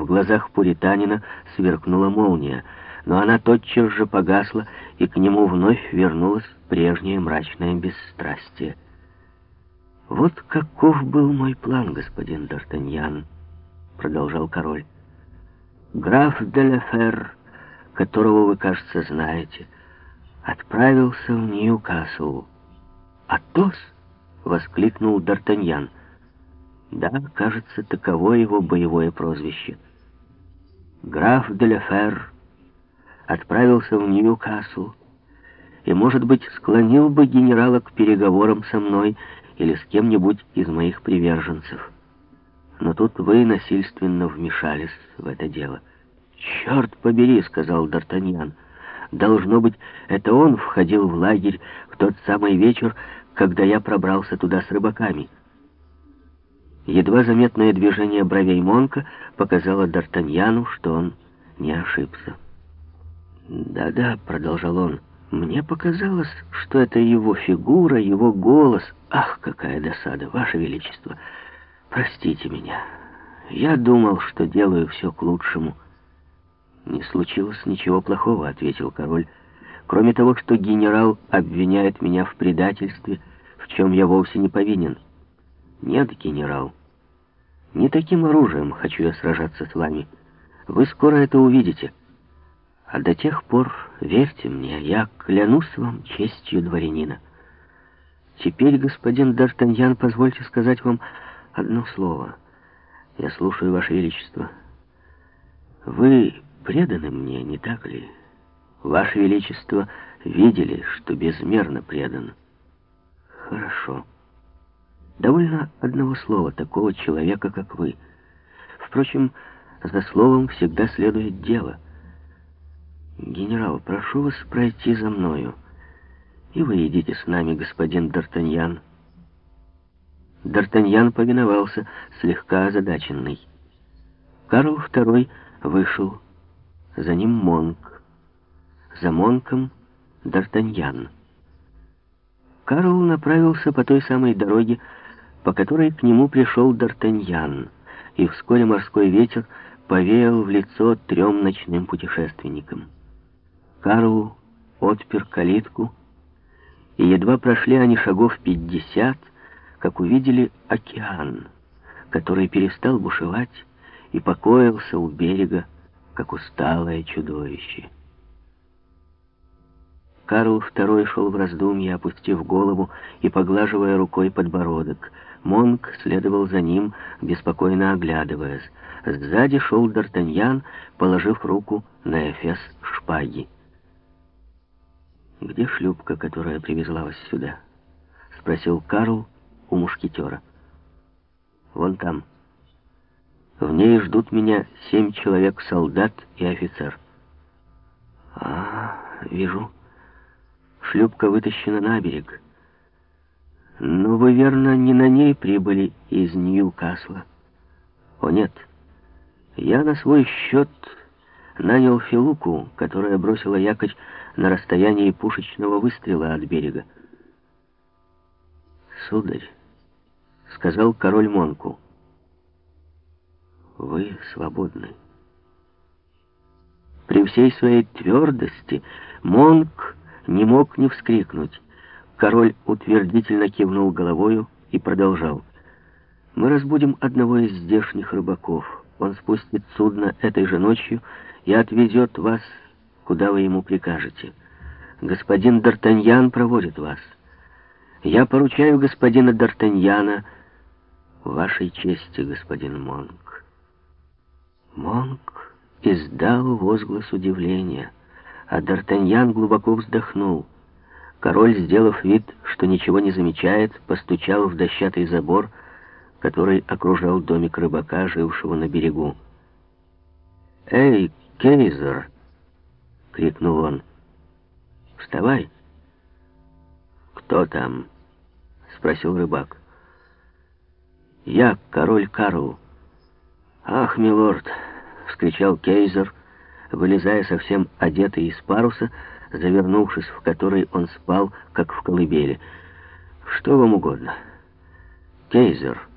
В глазах пуританина сверкнула молния, но она тотчас же погасла, и к нему вновь вернулось прежнее мрачное бесстрастие. «Вот каков был мой план, господин Д'Артаньян», — продолжал король. «Граф де Лефер, которого вы, кажется, знаете, отправился в Ньюкасл. «Атос!» — воскликнул Д'Артаньян. Да, кажется, таково его боевое прозвище. Граф де Лефер отправился в Ньюкасл и, может быть, склонил бы генерала к переговорам со мной или с кем-нибудь из моих приверженцев. Но тут вы насильственно вмешались в это дело. «Черт побери!» — сказал Д'Артаньян. «Должно быть, это он входил в лагерь в тот самый вечер, когда я пробрался туда с рыбаками». Едва заметное движение бровей Монка показало Д'Артаньяну, что он не ошибся. «Да-да», — продолжал он, — «мне показалось, что это его фигура, его голос. Ах, какая досада, Ваше Величество! Простите меня. Я думал, что делаю все к лучшему». «Не случилось ничего плохого», — ответил король. «Кроме того, что генерал обвиняет меня в предательстве, в чем я вовсе не повинен». «Нет, генерал, не таким оружием хочу я сражаться с вами. Вы скоро это увидите. А до тех пор, верьте мне, я клянусь вам честью дворянина. Теперь, господин Д'Артаньян, позвольте сказать вам одно слово. Я слушаю, Ваше Величество. Вы преданы мне, не так ли? Ваше Величество видели, что безмерно предан. Хорошо. Довольно одного слова такого человека, как вы. Впрочем, за словом всегда следует дело. Генерал, прошу вас пройти за мною. И вы идите с нами, господин Д'Артаньян. Д'Артаньян повиновался, слегка озадаченный. Карл II вышел. За ним Монк. За Монком Д'Артаньян. Карл направился по той самой дороге, по которой к нему пришел Д'Артаньян, и вскоре морской ветер повеял в лицо трем ночным путешественникам. Карл отпер калитку, и едва прошли они шагов пятьдесят, как увидели океан, который перестал бушевать и покоился у берега, как усталое чудовище. Карл II шел в раздумье, опустив голову и поглаживая рукой подбородок — Монк следовал за ним, беспокойно оглядываясь. Сзади шел Д'Артаньян, положив руку на эфес шпаги. «Где шлюпка, которая привезла вас сюда?» — спросил Карл у мушкетера. «Вон там. В ней ждут меня семь человек-солдат и офицер». «А, вижу. Шлюпка вытащена на берег». Но вы, верно, не на ней прибыли из Ньюкасла? О, нет. Я на свой счет нанял Филуку, которая бросила якорь на расстоянии пушечного выстрела от берега. «Сударь», — сказал король Монку, — «вы свободны». При всей своей твердости Монк не мог не вскрикнуть. Король утвердительно кивнул головою и продолжал. «Мы разбудим одного из здешних рыбаков. Он спустит судно этой же ночью и отвезет вас, куда вы ему прикажете. Господин Д'Артаньян проводит вас. Я поручаю господина Д'Артаньяна вашей чести, господин Монк». Монк издал возглас удивления, а Д'Артаньян глубоко вздохнул — Король, сделав вид, что ничего не замечает, постучал в дощатый забор, который окружал домик рыбака, жившего на берегу. «Эй, Кейзер!» — крикнул он. «Вставай!» «Кто там?» — спросил рыбак. «Я, король Карл». «Ах, милорд!» — вскричал Кейзер, вылезая совсем одетый из паруса, завернувшись в который он спал, как в колыбели. «Что вам угодно?» «Кейзер»,